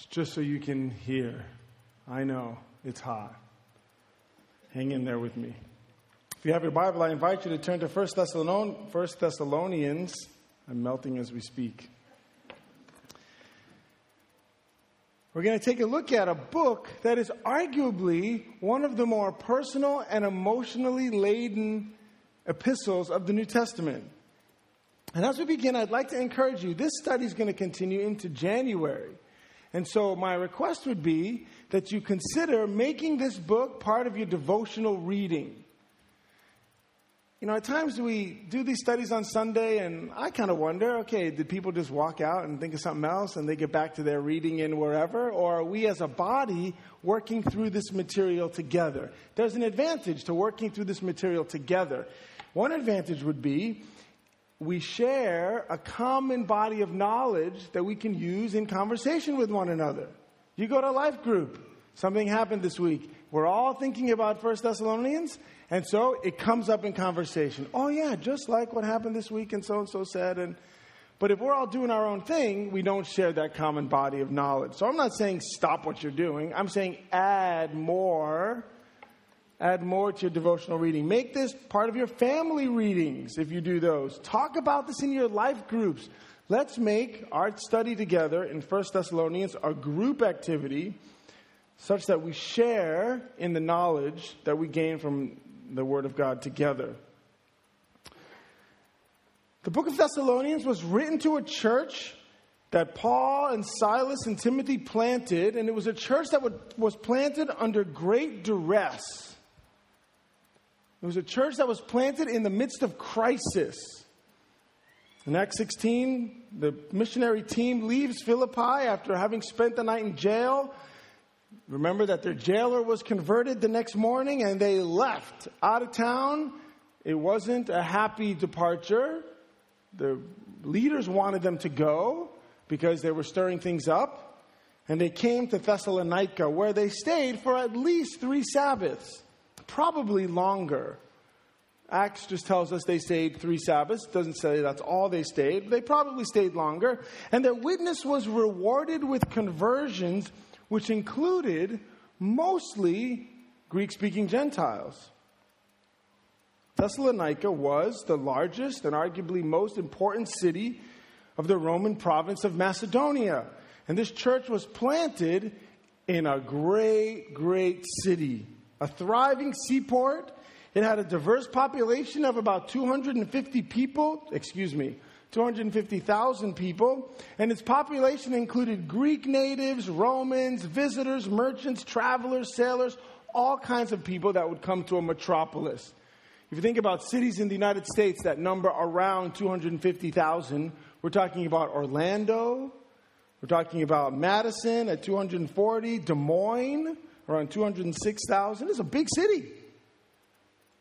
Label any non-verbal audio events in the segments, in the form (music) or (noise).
It's just so you can hear. I know it's hot. Hang in there with me. If you have your Bible, I invite you to turn to 1 Thessalonians. 1 Thessalonians. I'm melting as we speak. We're going to take a look at a book that is arguably one of the more personal and emotionally laden epistles of the New Testament. And as we begin, I'd like to encourage you this study is going to continue into January. And so, my request would be that you consider making this book part of your devotional reading. You know, at times we do these studies on Sunday, and I kind of wonder okay, did people just walk out and think of something else and they get back to their reading in wherever? Or are we as a body working through this material together? There's an advantage to working through this material together. One advantage would be we share a common body of knowledge that we can use in conversation with one another. You go to a life group, something happened this week. We're all thinking about First Thessalonians, and so it comes up in conversation. Oh yeah, just like what happened this week and so and so said and but if we're all doing our own thing, we don't share that common body of knowledge. So I'm not saying stop what you're doing. I'm saying add more. Add more to your devotional reading. Make this part of your family readings if you do those. Talk about this in your life groups. Let's make our study together in 1 Thessalonians a group activity such that we share in the knowledge that we gain from the Word of God together. The book of Thessalonians was written to a church that Paul and Silas and Timothy planted, and it was a church that was planted under great duress. It was a church that was planted in the midst of crisis. In Acts 16, the missionary team leaves Philippi after having spent the night in jail Remember that their jailer was converted the next morning and they left out of town. It wasn't a happy departure. The leaders wanted them to go because they were stirring things up. And they came to Thessalonica where they stayed for at least three Sabbaths, probably longer. Acts just tells us they stayed three Sabbaths. Doesn't say that's all they stayed. They probably stayed longer. And their witness was rewarded with conversions which included mostly Greek speaking Gentiles. Thessalonica was the largest and arguably most important city of the Roman province of Macedonia. And this church was planted in a great, great city, a thriving seaport. It had a diverse population of about 250 people, excuse me, 250,000 people, and its population included Greek natives, Romans, visitors, merchants, travelers, sailors, all kinds of people that would come to a metropolis. If you think about cities in the United States that number around 250,000, we're talking about Orlando, we're talking about Madison at 240, Des Moines around 206,000. It's a big city.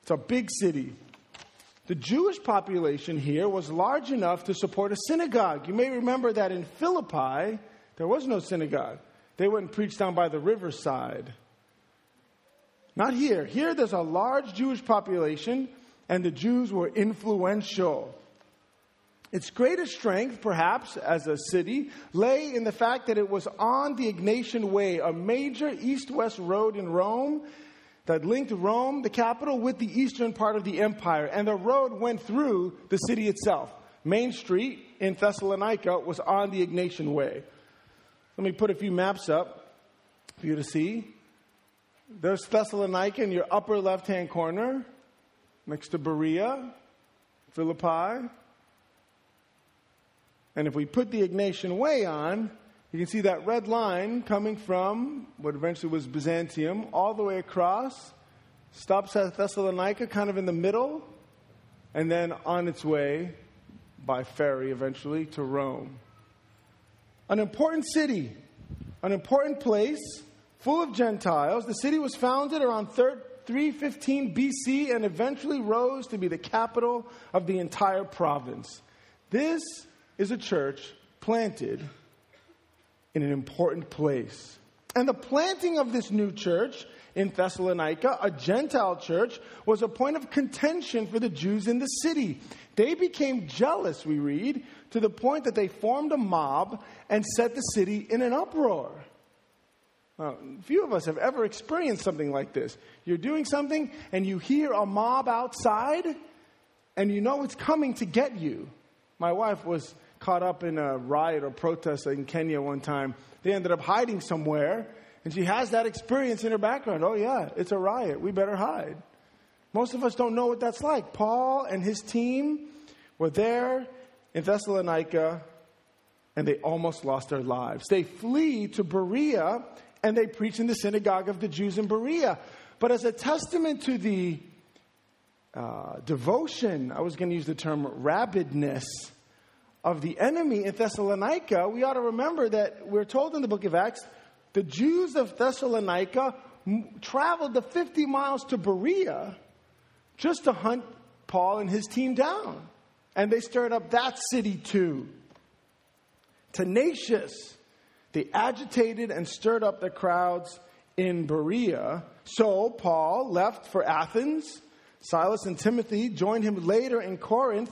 It's a big city. The Jewish population here was large enough to support a synagogue. You may remember that in Philippi, there was no synagogue. They went and preached down by the riverside. Not here. Here, there's a large Jewish population, and the Jews were influential. Its greatest strength, perhaps, as a city, lay in the fact that it was on the Egnatian Way, a major east west road in Rome that linked Rome, the capital, with the eastern part of the empire. And the road went through the city itself. Main Street in Thessalonica was on the Egnatian Way. Let me put a few maps up for you to see. There's Thessalonica in your upper left hand corner, next to Berea, Philippi. And if we put the Egnatian Way on, you can see that red line coming from what eventually was Byzantium all the way across, stops at Thessalonica, kind of in the middle, and then on its way by ferry eventually to Rome. An important city, an important place, full of Gentiles. The city was founded around 315 BC and eventually rose to be the capital of the entire province. This is a church planted in an important place. And the planting of this new church in Thessalonica, a Gentile church, was a point of contention for the Jews in the city. They became jealous, we read, to the point that they formed a mob and set the city in an uproar. Well, few of us have ever experienced something like this. You're doing something and you hear a mob outside and you know it's coming to get you. My wife was caught up in a riot or protest in Kenya one time. They ended up hiding somewhere and she has that experience in her background. Oh, yeah, it's a riot. We better hide. Most of us don't know what that's like. Paul and his team were there in Thessalonica and they almost lost their lives. They flee to Berea and they preach in the synagogue of the Jews in Berea. But as a testament to the uh, devotion, I was going to use the term rabidness of the enemy in Thessalonica, we ought to remember that we're told in the book of Acts the Jews of Thessalonica traveled the 50 miles to Berea just to hunt Paul and his team down. And they stirred up that city too. Tenacious they agitated and stirred up the crowds in Berea. So Paul left for Athens. Silas and Timothy joined him later in Corinth.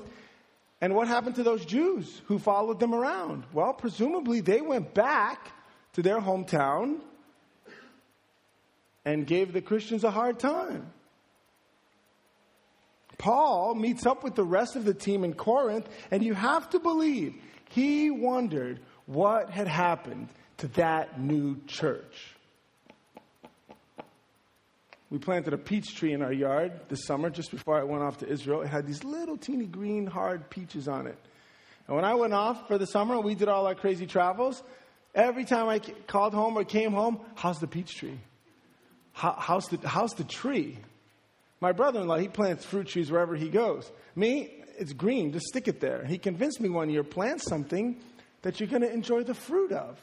And what happened to those Jews who followed them around? Well, presumably they went back to their hometown and gave the Christians a hard time. Paul meets up with the rest of the team in Corinth, and you have to believe he wondered what had happened to that new church. We planted a peach tree in our yard this summer just before I went off to Israel. It had these little teeny green hard peaches on it. And when I went off for the summer, we did all our crazy travels. Every time I called home or came home, how's the peach tree? How, how's, the, how's the tree? My brother in law, he plants fruit trees wherever he goes. Me, it's green, just stick it there. He convinced me one year plant something that you're going to enjoy the fruit of.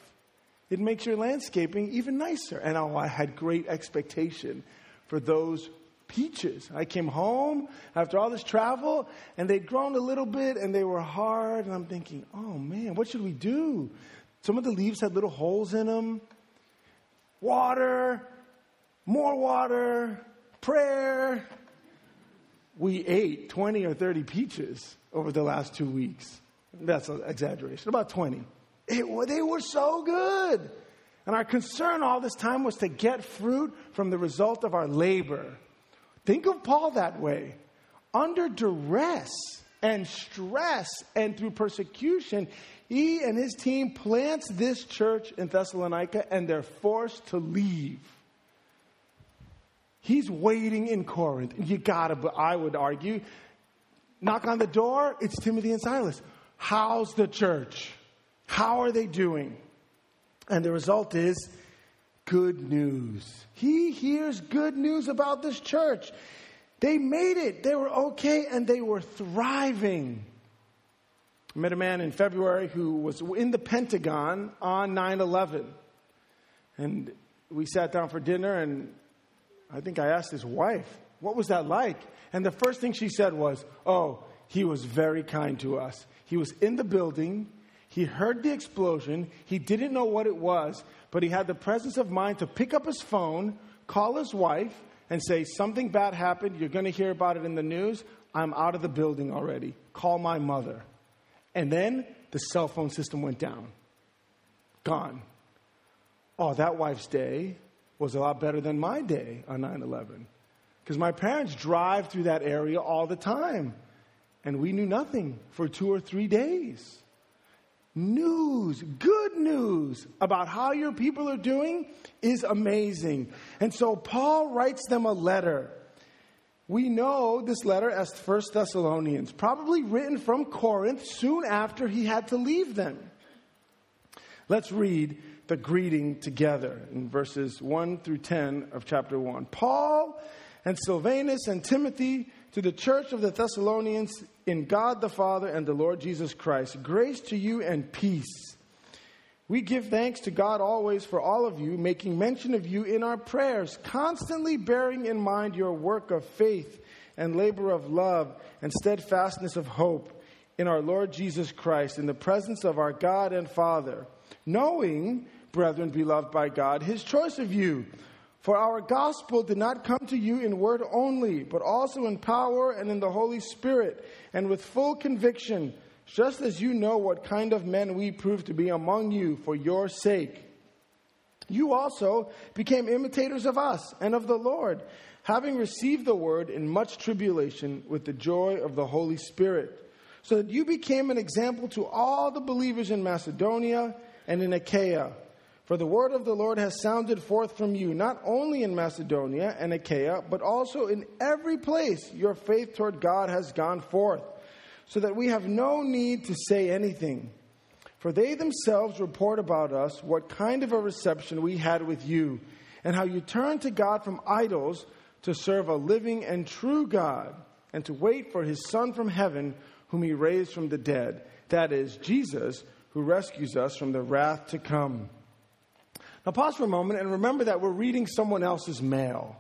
It makes your landscaping even nicer. And oh, I had great expectation for those peaches. I came home after all this travel, and they'd grown a little bit and they were hard. And I'm thinking, oh man, what should we do? Some of the leaves had little holes in them. Water, more water, prayer. We ate 20 or 30 peaches over the last two weeks. That's an exaggeration, about 20. It, they were so good. And our concern all this time was to get fruit from the result of our labor. Think of Paul that way. Under duress and stress and through persecution, he and his team plants this church in Thessalonica and they're forced to leave. He's waiting in Corinth. You gotta, but I would argue, knock on the door, it's Timothy and Silas. How's the church? How are they doing? And the result is good news. He hears good news about this church. They made it. They were okay and they were thriving. I met a man in February who was in the Pentagon on 9 11. And we sat down for dinner, and I think I asked his wife, What was that like? And the first thing she said was, Oh, he was very kind to us. He was in the building. He heard the explosion. He didn't know what it was, but he had the presence of mind to pick up his phone, call his wife, and say, Something bad happened. You're going to hear about it in the news. I'm out of the building already. Call my mother. And then the cell phone system went down. Gone. Oh, that wife's day was a lot better than my day on 9 11. Because my parents drive through that area all the time and we knew nothing for two or three days. News, good news about how your people are doing is amazing. And so Paul writes them a letter. We know this letter as First Thessalonians, probably written from Corinth soon after he had to leave them. Let's read the greeting together in verses 1 through 10 of chapter 1. Paul and Silvanus and Timothy to the church of the Thessalonians in God the Father and the Lord Jesus Christ. Grace to you and peace. We give thanks to God always for all of you, making mention of you in our prayers, constantly bearing in mind your work of faith and labor of love and steadfastness of hope in our Lord Jesus Christ, in the presence of our God and Father, knowing brethren beloved by God, his choice of you. For our gospel did not come to you in word only, but also in power and in the Holy Spirit, and with full conviction, just as you know what kind of men we proved to be among you for your sake. You also became imitators of us and of the Lord, having received the word in much tribulation with the joy of the Holy Spirit, so that you became an example to all the believers in Macedonia and in Achaia. For the word of the Lord has sounded forth from you, not only in Macedonia and Achaia, but also in every place your faith toward God has gone forth, so that we have no need to say anything. For they themselves report about us what kind of a reception we had with you, and how you turned to God from idols to serve a living and true God, and to wait for his Son from heaven, whom he raised from the dead. That is, Jesus, who rescues us from the wrath to come. Now, pause for a moment and remember that we're reading someone else's mail.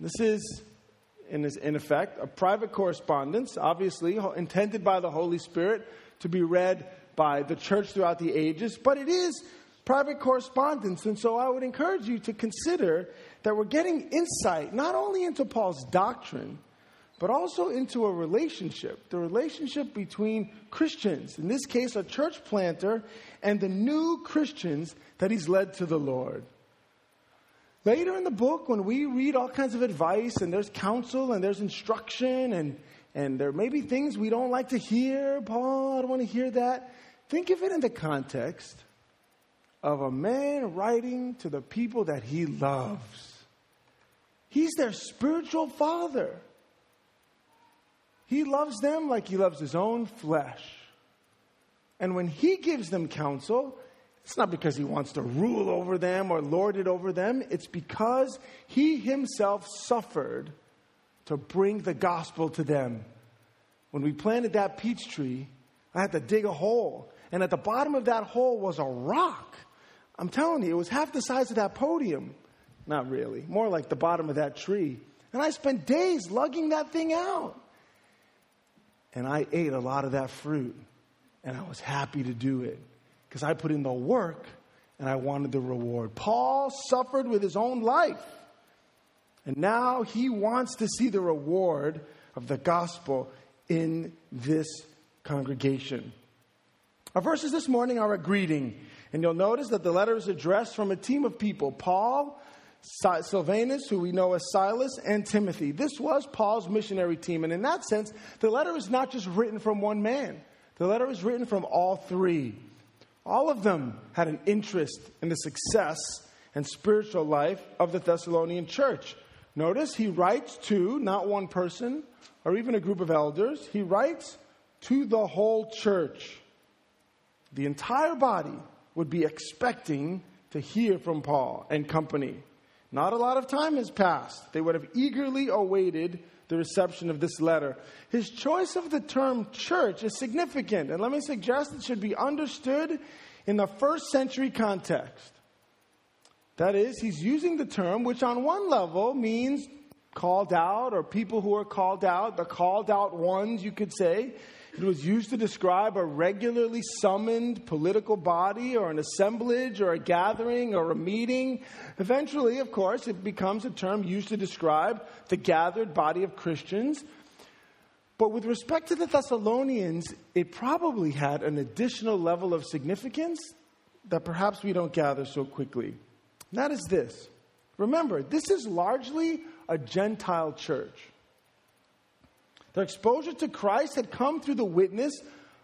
This is, in, in effect, a private correspondence, obviously intended by the Holy Spirit to be read by the church throughout the ages, but it is private correspondence. And so I would encourage you to consider that we're getting insight not only into Paul's doctrine, but also into a relationship, the relationship between Christians, in this case, a church planter, and the new Christians that he's led to the Lord. Later in the book, when we read all kinds of advice and there's counsel and there's instruction and, and there may be things we don't like to hear, Paul, I don't want to hear that. Think of it in the context of a man writing to the people that he loves. He's their spiritual father. He loves them like he loves his own flesh. And when he gives them counsel, it's not because he wants to rule over them or lord it over them. It's because he himself suffered to bring the gospel to them. When we planted that peach tree, I had to dig a hole. And at the bottom of that hole was a rock. I'm telling you, it was half the size of that podium. Not really, more like the bottom of that tree. And I spent days lugging that thing out. And I ate a lot of that fruit. And I was happy to do it because I put in the work and I wanted the reward. Paul suffered with his own life. And now he wants to see the reward of the gospel in this congregation. Our verses this morning are a greeting. And you'll notice that the letter is addressed from a team of people Paul, Silvanus, who we know as Silas, and Timothy. This was Paul's missionary team. And in that sense, the letter is not just written from one man, the letter is written from all three. All of them had an interest in the success and spiritual life of the Thessalonian church. Notice he writes to not one person or even a group of elders, he writes to the whole church. The entire body would be expecting to hear from Paul and company. Not a lot of time has passed. They would have eagerly awaited the reception of this letter. His choice of the term church is significant, and let me suggest it should be understood in the first century context. That is, he's using the term, which on one level means called out or people who are called out, the called out ones, you could say. It was used to describe a regularly summoned political body or an assemblage or a gathering or a meeting. Eventually, of course, it becomes a term used to describe the gathered body of Christians. But with respect to the Thessalonians, it probably had an additional level of significance that perhaps we don't gather so quickly. And that is this. Remember, this is largely a Gentile church. Their exposure to Christ had come through the witness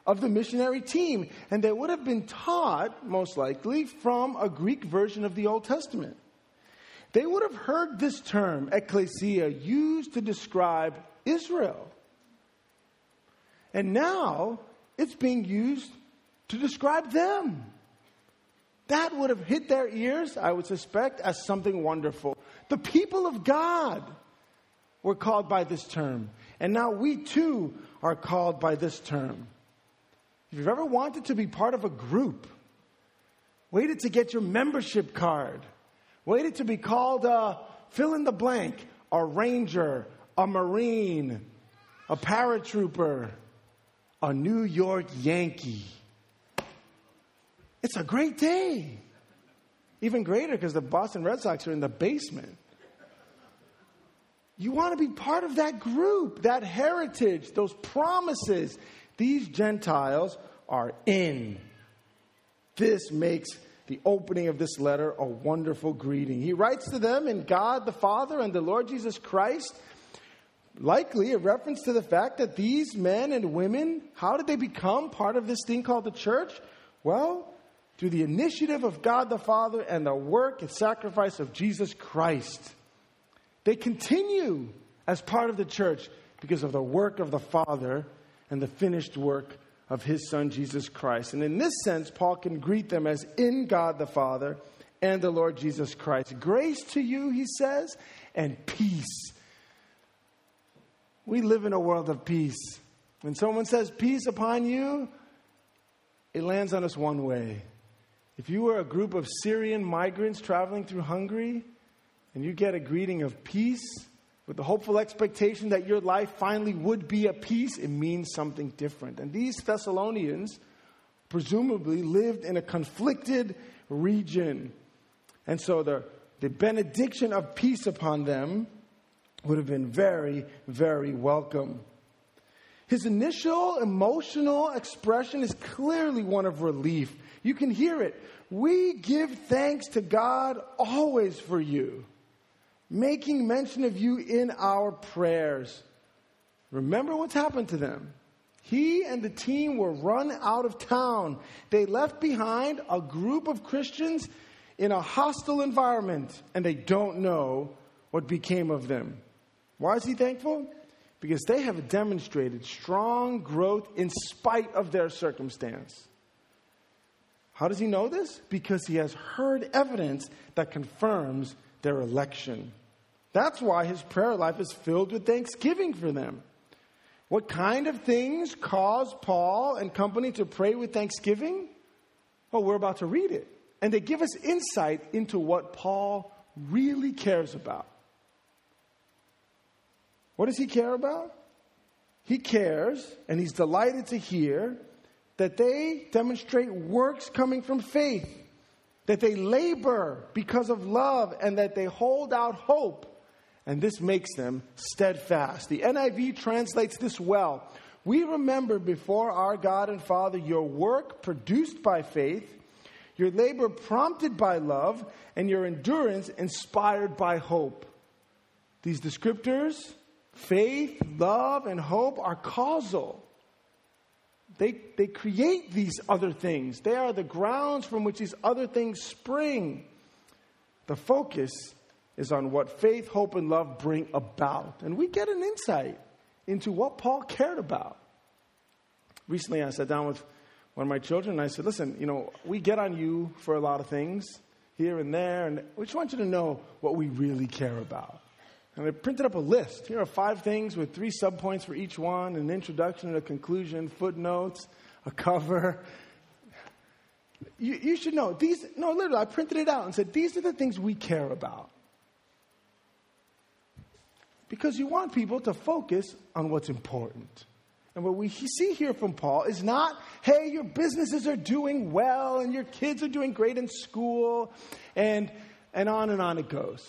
of the missionary team, and they would have been taught, most likely, from a Greek version of the Old Testament. They would have heard this term, ecclesia, used to describe Israel. And now it's being used to describe them. That would have hit their ears, I would suspect, as something wonderful. The people of God were called by this term. And now we too are called by this term. If you've ever wanted to be part of a group, waited to get your membership card, waited to be called a fill in the blank, a ranger, a marine, a paratrooper, a New York Yankee. It's a great day. Even greater because the Boston Red Sox are in the basement. You want to be part of that group, that heritage, those promises. These Gentiles are in. This makes the opening of this letter a wonderful greeting. He writes to them in God the Father and the Lord Jesus Christ, likely a reference to the fact that these men and women, how did they become part of this thing called the church? Well, through the initiative of God the Father and the work and sacrifice of Jesus Christ. They continue as part of the church because of the work of the Father and the finished work of his son Jesus Christ. And in this sense, Paul can greet them as in God the Father and the Lord Jesus Christ. Grace to you, he says, and peace. We live in a world of peace. When someone says peace upon you, it lands on us one way. If you were a group of Syrian migrants traveling through Hungary and you get a greeting of peace, with the hopeful expectation that your life finally would be a peace, it means something different. And these Thessalonians presumably lived in a conflicted region. And so the, the benediction of peace upon them would have been very, very welcome. His initial emotional expression is clearly one of relief. You can hear it. We give thanks to God always for you making mention of you in our prayers. Remember what's happened to them. He and the team were run out of town. They left behind a group of Christians in a hostile environment, and they don't know what became of them. Why is he thankful? Because they have demonstrated strong growth in spite of their circumstance. How does he know this? Because he has heard evidence that confirms their election. That's why his prayer life is filled with thanksgiving for them. What kind of things cause Paul and company to pray with thanksgiving? Well, we're about to read it. And they give us insight into what Paul really cares about. What does he care about? He cares, and he's delighted to hear that they demonstrate works coming from faith, that they labor because of love, and that they hold out hope and this makes them steadfast. The NIV translates this well. We remember before our God and Father your work produced by faith, your labor prompted by love, and your endurance inspired by hope. These descriptors, faith, love, and hope, are causal. They, they create these other things. They are the grounds from which these other things spring. The focus is on what faith, hope, and love bring about. And we get an insight into what Paul cared about. Recently, I sat down with one of my children and I said, Listen, you know, we get on you for a lot of things here and there, and we just want you to know what we really care about. And I printed up a list. Here are five things with three subpoints for each one an introduction and a conclusion, footnotes, a cover. You, you should know these. No, literally, I printed it out and said, These are the things we care about. Because you want people to focus on what's important. And what we see here from Paul is not, hey, your businesses are doing well and your kids are doing great in school, and, and on and on it goes.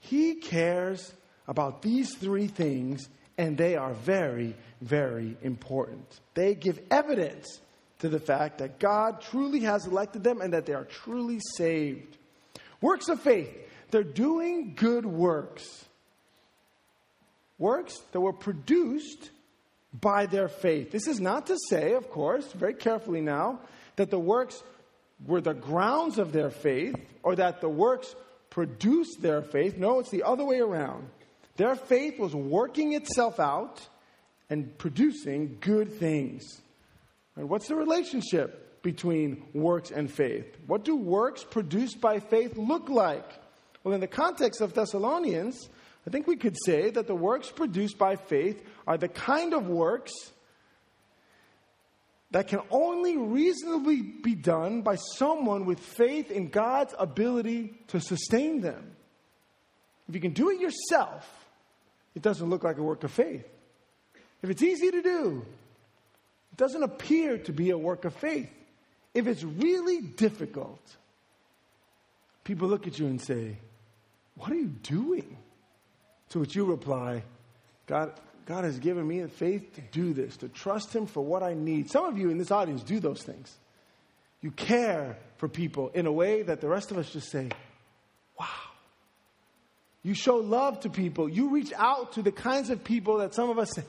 He cares about these three things, and they are very, very important. They give evidence to the fact that God truly has elected them and that they are truly saved. Works of faith, they're doing good works. Works that were produced by their faith. This is not to say, of course, very carefully now, that the works were the grounds of their faith or that the works produced their faith. No, it's the other way around. Their faith was working itself out and producing good things. And what's the relationship between works and faith? What do works produced by faith look like? Well, in the context of Thessalonians, I think we could say that the works produced by faith are the kind of works that can only reasonably be done by someone with faith in God's ability to sustain them. If you can do it yourself, it doesn't look like a work of faith. If it's easy to do, it doesn't appear to be a work of faith. If it's really difficult, people look at you and say, What are you doing? To which you reply, God, God has given me the faith to do this, to trust Him for what I need. Some of you in this audience do those things. You care for people in a way that the rest of us just say, Wow. You show love to people. You reach out to the kinds of people that some of us say,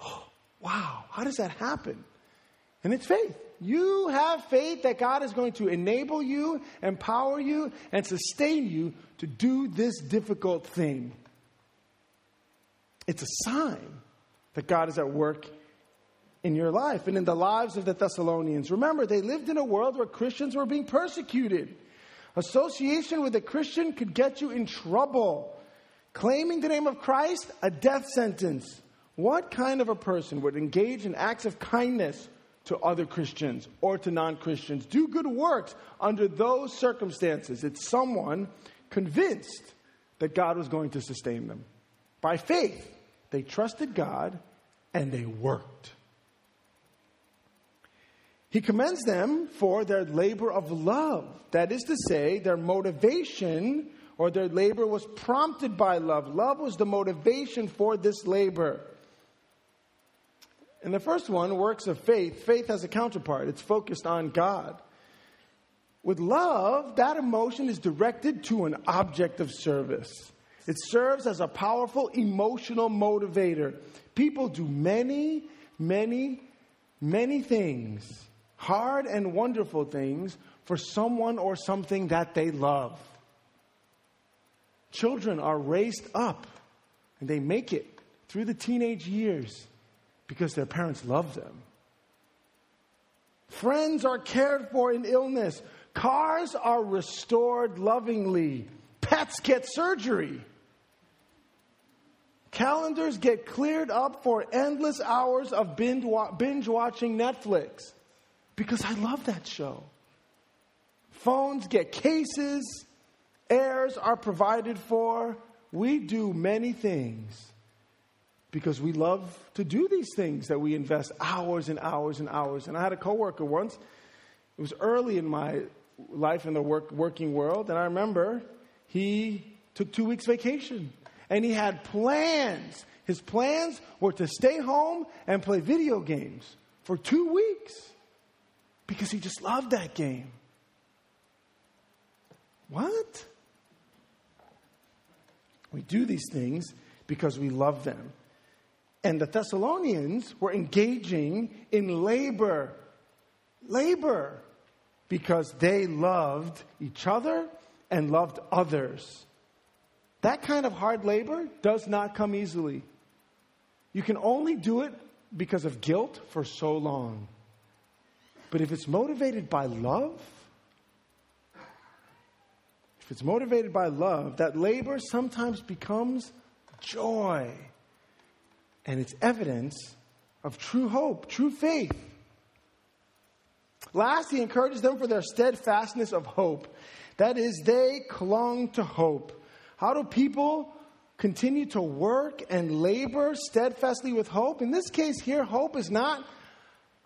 Oh, wow, how does that happen? And it's faith. You have faith that God is going to enable you, empower you, and sustain you to do this difficult thing. It's a sign that God is at work in your life and in the lives of the Thessalonians. Remember, they lived in a world where Christians were being persecuted. Association with a Christian could get you in trouble. Claiming the name of Christ, a death sentence. What kind of a person would engage in acts of kindness to other Christians or to non Christians, do good works under those circumstances? It's someone convinced that God was going to sustain them. By faith, they trusted God and they worked. He commends them for their labor of love. That is to say, their motivation or their labor was prompted by love. Love was the motivation for this labor. And the first one, works of faith, faith has a counterpart. It's focused on God. With love, that emotion is directed to an object of service. It serves as a powerful emotional motivator. People do many, many, many things, hard and wonderful things, for someone or something that they love. Children are raised up and they make it through the teenage years because their parents love them. Friends are cared for in illness. Cars are restored lovingly. Pets get surgery. Calendars get cleared up for endless hours of binge, watching Netflix because I love that show. Phones get cases, heirs are provided for. We do many things because we love to do these things that we invest hours and hours and hours. And I had a coworker once. It was early in my life in the work, working world, and I remember he took two weeks vacation and he had plans. His plans were to stay home and play video games for two weeks because he just loved that game. What? We do these things because we love them. And the Thessalonians were engaging in labor. Labor. Because they loved each other and loved others. That kind of hard labor does not come easily. You can only do it because of guilt for so long. But if it's motivated by love, if it's motivated by love, that labor sometimes becomes joy and it's evidence of true hope, true faith. Last, he encourages them for their steadfastness of hope. That is, they clung to hope. How do people continue to work and labor steadfastly with hope? In this case, here, hope is not,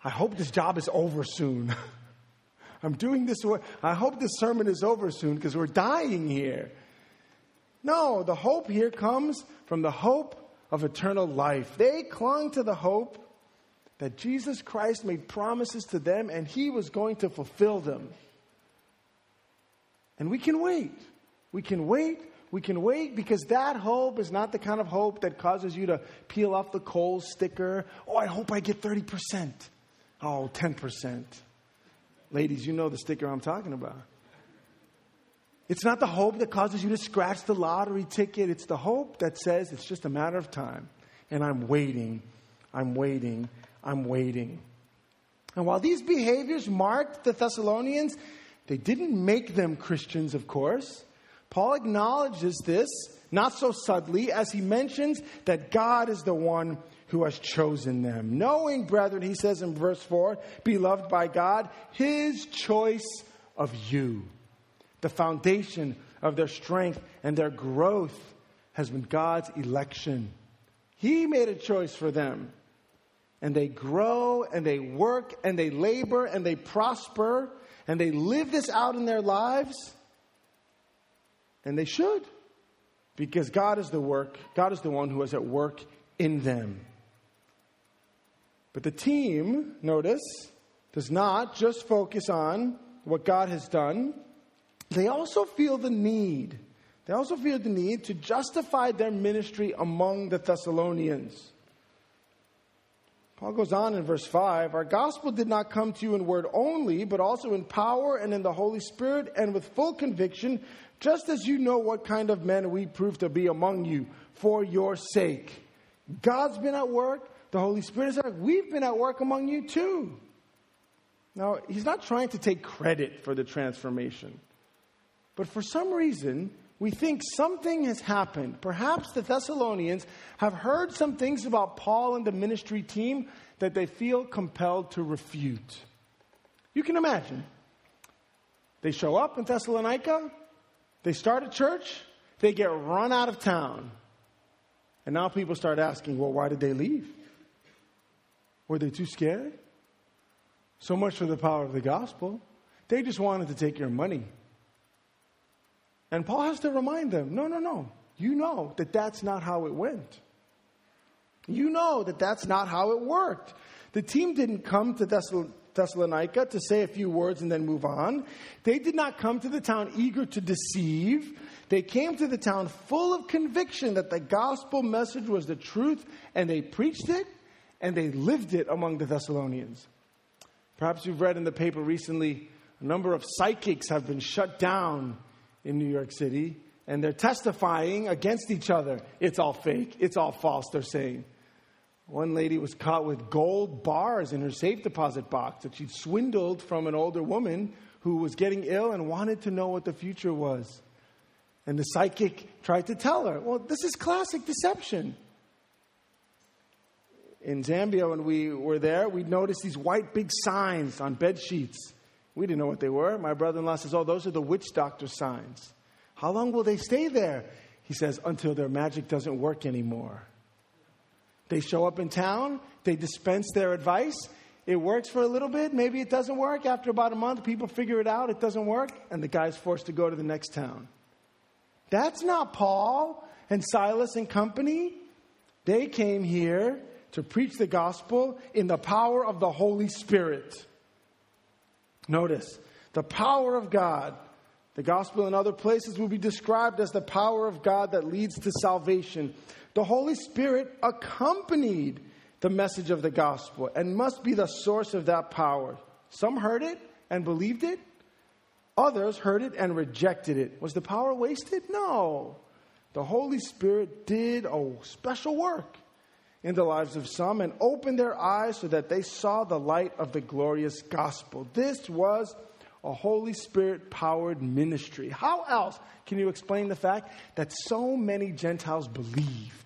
I hope this job is over soon. (laughs) I'm doing this work. I hope this sermon is over soon because we're dying here. No, the hope here comes from the hope of eternal life. They clung to the hope that Jesus Christ made promises to them and he was going to fulfill them. And we can wait. We can wait. We can wait because that hope is not the kind of hope that causes you to peel off the Kohl's sticker. Oh, I hope I get 30%. Oh, 10%. Ladies, you know the sticker I'm talking about. It's not the hope that causes you to scratch the lottery ticket. It's the hope that says it's just a matter of time. And I'm waiting, I'm waiting, I'm waiting. And while these behaviors marked the Thessalonians, they didn't make them Christians, of course. Paul acknowledges this, not so subtly, as he mentions that God is the one who has chosen them. Knowing, brethren, he says in verse 4, beloved by God, his choice of you. The foundation of their strength and their growth has been God's election. He made a choice for them. And they grow and they work and they labor and they prosper and they live this out in their lives And they should, because God is the work, God is the one who is at work in them. But the team, notice, does not just focus on what God has done, they also feel the need. They also feel the need to justify their ministry among the Thessalonians. Paul goes on in verse 5 Our gospel did not come to you in word only, but also in power and in the Holy Spirit and with full conviction, just as you know what kind of men we prove to be among you for your sake. God's been at work, the Holy Spirit is at work. We've been at work among you too. Now, he's not trying to take credit for the transformation. But for some reason, we think something has happened. Perhaps the Thessalonians have heard some things about Paul and the ministry team that they feel compelled to refute. You can imagine. They show up in Thessalonica, they start a church, they get run out of town. And now people start asking, well, why did they leave? Were they too scared? So much for the power of the gospel. They just wanted to take your money. And Paul has to remind them no, no, no. You know that that's not how it went. You know that that's not how it worked. The team didn't come to Thessalonica to say a few words and then move on. They did not come to the town eager to deceive. They came to the town full of conviction that the gospel message was the truth, and they preached it and they lived it among the Thessalonians. Perhaps you've read in the paper recently a number of psychics have been shut down in New York City, and they're testifying against each other. It's all fake, it's all false, they're saying. One lady was caught with gold bars in her safe deposit box that she'd swindled from an older woman who was getting ill and wanted to know what the future was. And the psychic tried to tell her, well, this is classic deception in Zambia when we were there, we noticed these white big signs on bed sheets. We didn't know what they were. My brother in law says, Oh, those are the witch doctor signs. How long will they stay there? He says, Until their magic doesn't work anymore. They show up in town, they dispense their advice. It works for a little bit, maybe it doesn't work. After about a month, people figure it out, it doesn't work, and the guy's forced to go to the next town. That's not Paul and Silas and company. They came here to preach the gospel in the power of the Holy Spirit. Notice, the power of God. The gospel in other places will be described as the power of God that leads to salvation. The Holy Spirit accompanied the message of the gospel and must be the source of that power. Some heard it and believed it, others heard it and rejected it. Was the power wasted? No. The Holy Spirit did a special work in the lives of some and opened their eyes so that they saw the light of the glorious gospel. This was a Holy Spirit powered ministry. How else can you explain the fact that so many Gentiles believed?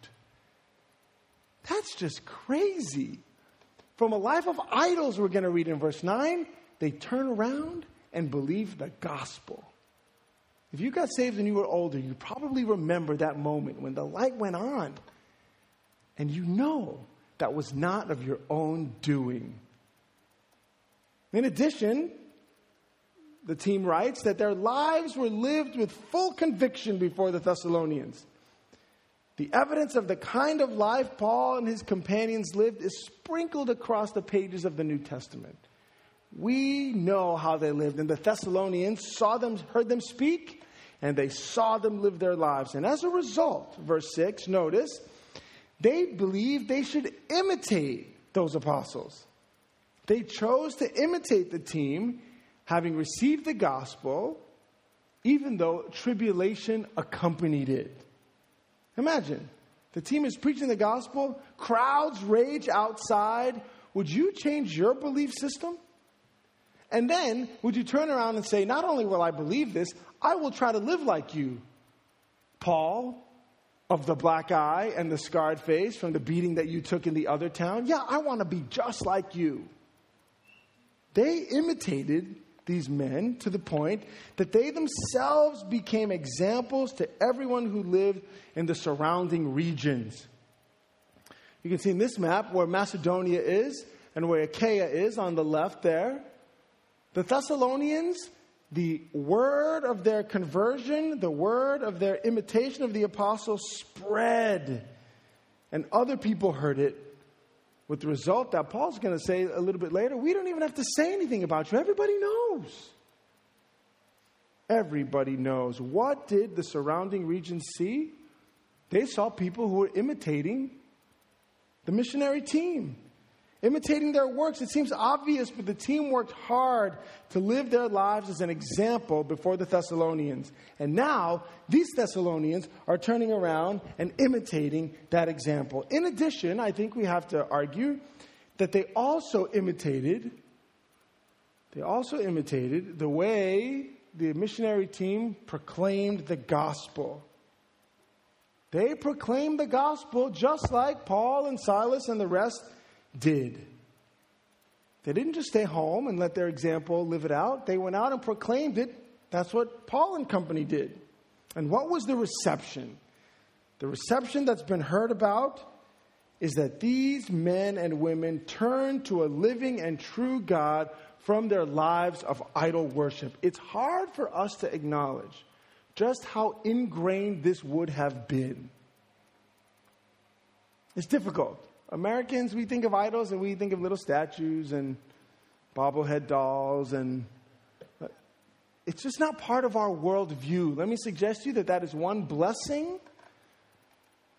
That's just crazy. From a life of idols, we're going to read in verse 9, they turn around and believe the gospel. If you got saved when you were older, you probably remember that moment when the light went on and you know that was not of your own doing. In addition, the team writes that their lives were lived with full conviction before the Thessalonians. The evidence of the kind of life Paul and his companions lived is sprinkled across the pages of the New Testament. We know how they lived, and the Thessalonians saw them, heard them speak, and they saw them live their lives. And as a result, verse 6, notice, they believed they should imitate those apostles. They chose to imitate the team, having received the gospel, even though tribulation accompanied it. Imagine the team is preaching the gospel, crowds rage outside. Would you change your belief system? And then, would you turn around and say, Not only will I believe this, I will try to live like you? Paul, of the black eye and the scarred face from the beating that you took in the other town? Yeah, I want to be just like you. They imitated these men to the point that they themselves became examples to everyone who lived in the surrounding regions. You can see in this map where Macedonia is and where Achaia is on the left there. The Thessalonians the word of their conversion, the word of their imitation of the apostles spread. And other people heard it, with the result that Paul's going to say a little bit later we don't even have to say anything about you. Everybody knows. Everybody knows. What did the surrounding region see? They saw people who were imitating the missionary team imitating their works. It seems obvious, but the team worked hard to live their lives as an example before the Thessalonians. And now, these Thessalonians are turning around and imitating that example. In addition, I think we have to argue that they also imitated they also imitated the way the missionary team proclaimed the gospel. They proclaimed the gospel just like Paul and Silas and the rest did. They didn't just stay home and let their example live it out. They went out and proclaimed it. That's what Paul and company did. And what was the reception? The reception that's been heard about is that these men and women turned to a living and true God from their lives of idol worship. It's hard for us to acknowledge just how ingrained this would have been. It's difficult. Americans, we think of idols and we think of little statues and bobblehead dolls, and uh, it's just not part of our worldview. Let me suggest to you that that is one blessing.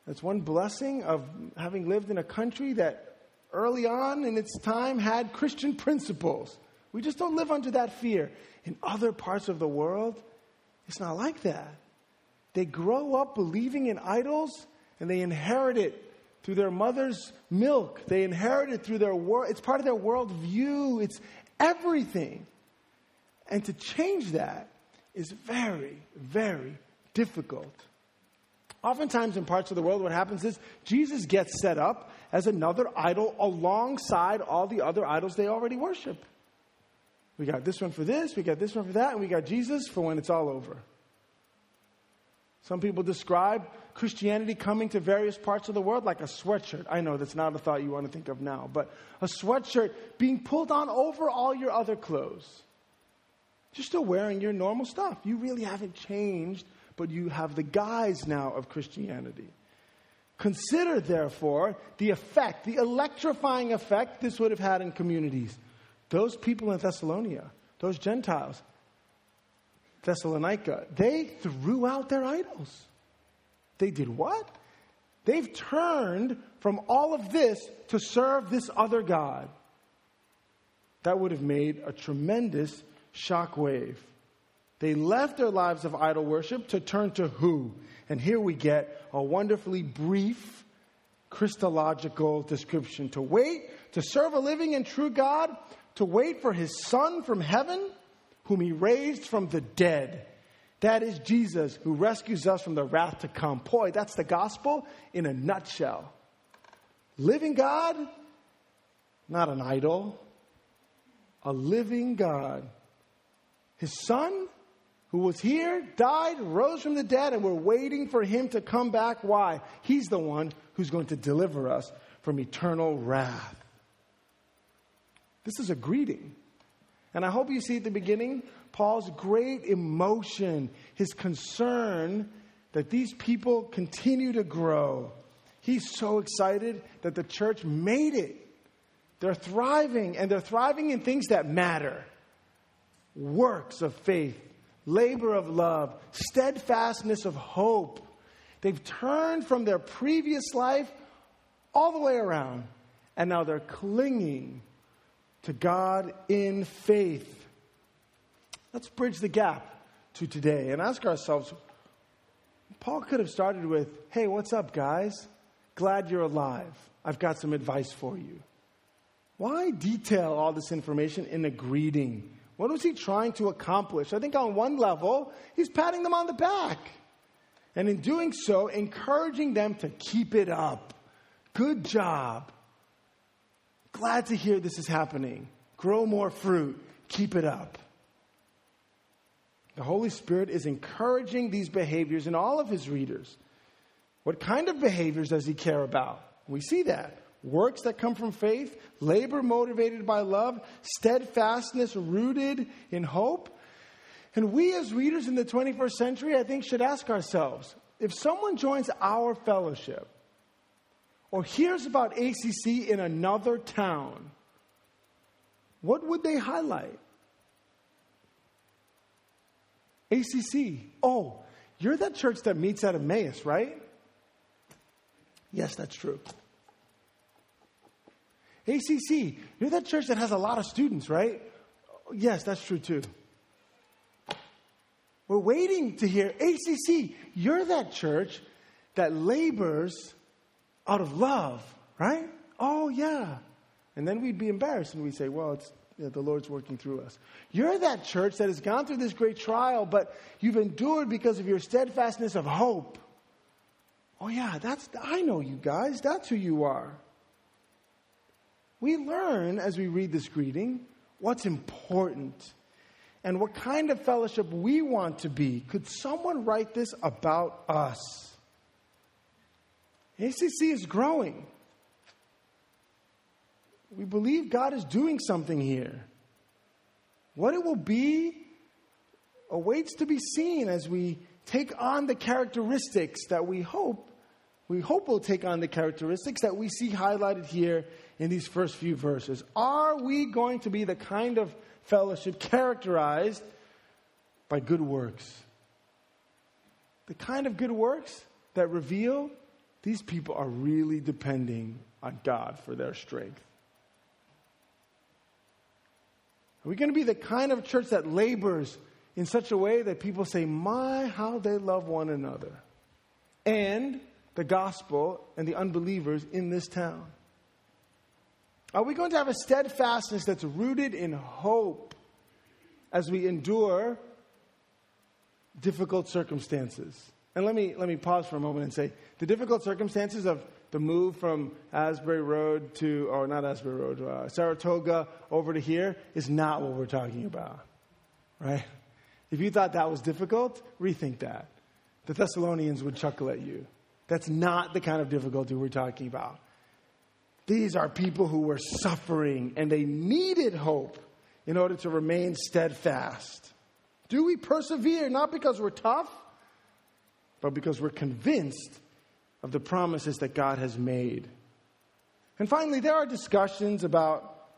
That's one blessing of having lived in a country that early on in its time had Christian principles. We just don't live under that fear. In other parts of the world, it's not like that. They grow up believing in idols and they inherit it through their mother's milk. They inherit it through their world. It's part of their worldview. It's everything. And to change that is very, very difficult. Oftentimes, in parts of the world, what happens is Jesus gets set up as another idol alongside all the other idols they already worship. We got this one for this, we got this one for that, and we got Jesus for when it's all over. Some people describe Christianity coming to various parts of the world like a sweatshirt. I know that's not a thought you want to think of now, but a sweatshirt being pulled on over all your other clothes. You're still wearing your normal stuff. You really haven't changed, but you have the guise now of Christianity. Consider, therefore, the effect, the electrifying effect this would have had in communities. Those people in Thessalonica, those Gentiles, Thessalonica, they threw out their idols. They did what? They've turned from all of this to serve this other God. That would have made a tremendous shockwave. They left their lives of idol worship to turn to who? And here we get a wonderfully brief Christological description. To wait, to serve a living and true God, to wait for his Son from heaven whom he raised from the dead. That is Jesus who rescues us from the wrath to come. Boy, that's the gospel in a nutshell. Living God, not an idol, a living God. His son, who was here, died, rose from the dead, and we're waiting for him to come back. Why? He's the one who's going to deliver us from eternal wrath. This is a greeting. And I hope you see at the beginning Paul's great emotion, his concern that these people continue to grow. He's so excited that the church made it. They're thriving, and they're thriving in things that matter works of faith, labor of love, steadfastness of hope. They've turned from their previous life all the way around, and now they're clinging to God in faith. Let's bridge the gap to today and ask ourselves Paul could have started with, Hey, what's up, guys? Glad you're alive. I've got some advice for you. Why detail all this information in a greeting? What was he trying to accomplish? I think on one level, he's patting them on the back. And in doing so, encouraging them to keep it up. Good job. Glad to hear this is happening. Grow more fruit. Keep it up. The Holy Spirit is encouraging these behaviors in all of his readers. What kind of behaviors does he care about? We see that. Works that come from faith, labor motivated by love, steadfastness rooted in hope. And we, as readers in the 21st century, I think, should ask ourselves if someone joins our fellowship or hears about ACC in another town, what would they highlight? ACC. Oh, you're that church that meets at Emmaus, right? Yes, that's true. ACC, you're that church that has a lot of students, right? Yes, that's true too. We're waiting to hear ACC, you're that church that labors out of love, right? Oh, yeah. And then we'd be embarrassed and we'd say, well, it's the Lord's working through us. You're that church that has gone through this great trial, but you've endured because of your steadfastness of hope. Oh, yeah, that's, I know you guys. That's who you are. We learn as we read this greeting what's important and what kind of fellowship we want to be. Could someone write this about us? ACC is growing. We believe God is doing something here. What it will be awaits to be seen as we take on the characteristics that we hope we hope will take on the characteristics that we see highlighted here in these first few verses. Are we going to be the kind of fellowship characterized by good works? The kind of good works that reveal these people are really depending on God for their strength. Are we going to be the kind of church that labors in such a way that people say, My, how they love one another? And the gospel and the unbelievers in this town? Are we going to have a steadfastness that's rooted in hope as we endure difficult circumstances? And let me, let me pause for a moment and say the difficult circumstances of the move from Asbury Road to, or not Asbury Road, uh, Saratoga over to here is not what we're talking about, right? If you thought that was difficult, rethink that. The Thessalonians would chuckle at you. That's not the kind of difficulty we're talking about. These are people who were suffering and they needed hope in order to remain steadfast. Do we persevere not because we're tough, but because we're convinced of the promises that God has made. And finally, there are discussions about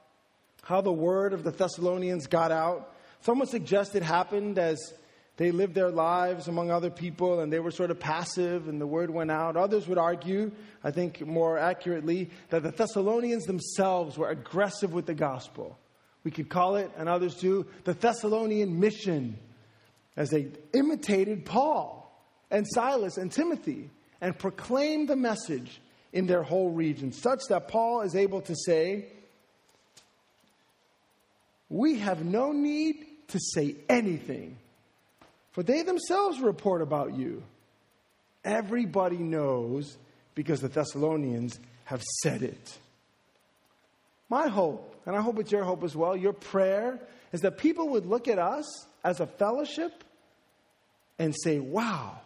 how the word of the Thessalonians got out. Some would suggest it happened as they lived their lives among other people and they were sort of passive and the word went out. Others would argue, I think more accurately, that the Thessalonians themselves were aggressive with the gospel. We could call it, and others do, the Thessalonian mission, as they imitated Paul and Silas and Timothy and proclaim the message in their whole region, such that Paul is able to say, We have no need to say anything, for they themselves report about you. Everybody knows because the Thessalonians have said it. My hope, and I hope it's your hope as well, your prayer is that people would look at us as a fellowship and say, Wow,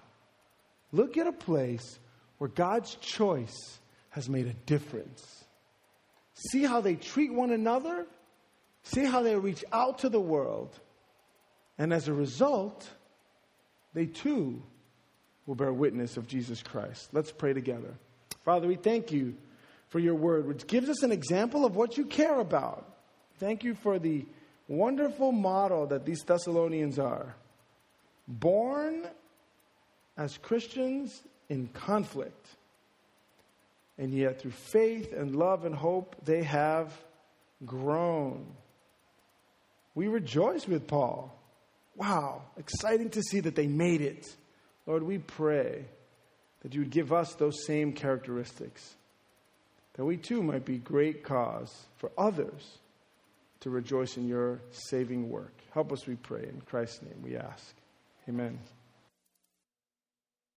Look at a place where God's choice has made a difference. See how they treat one another. See how they reach out to the world. And as a result, they too will bear witness of Jesus Christ. Let's pray together. Father, we thank you for your word, which gives us an example of what you care about. Thank you for the wonderful model that these Thessalonians are. Born as Christians in conflict. And yet, through faith and love and hope, they have grown. We rejoice with Paul. Wow, exciting to see that they made it. Lord, we pray that you would give us those same characteristics, that we too might be great cause for others to rejoice in your saving work. Help us, we pray. In Christ's name we ask. Amen.